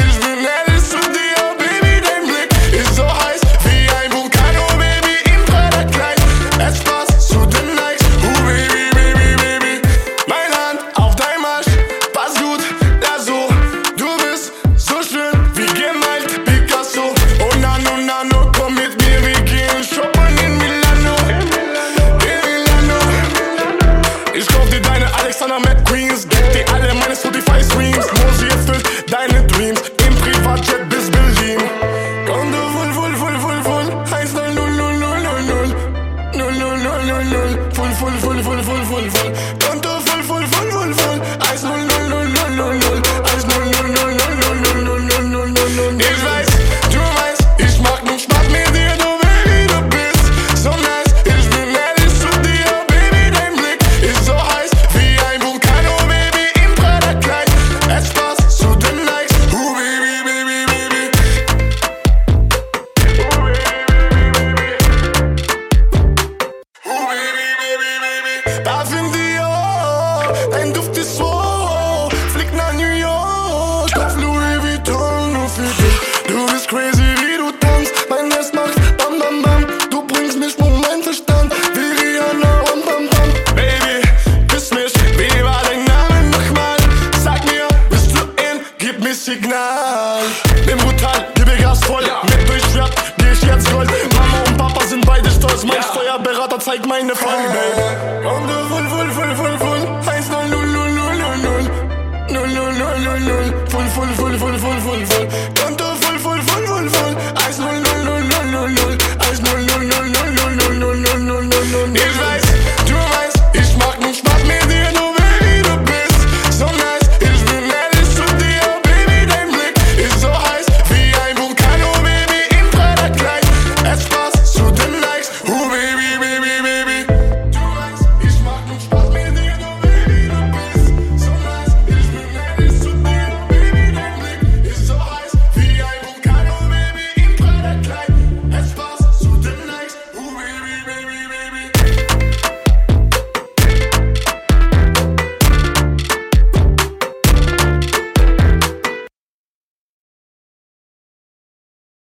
It's the letter. full, full, full, full, full, full, full. Signal. Bin brutal, gebe Gas voll. Ja. Mit durchschwert, geh ich jetzt Gold. Mama und Papa sind beide stolz. Mein ja. Steuerberater zeigt meine Folge, Baby. Komm, du voll, voll, voll, voll, voll. Eins, null, null, null, null, null, null. Null, null, null, null, null. Voll, voll, voll, voll, voll, voll, voll.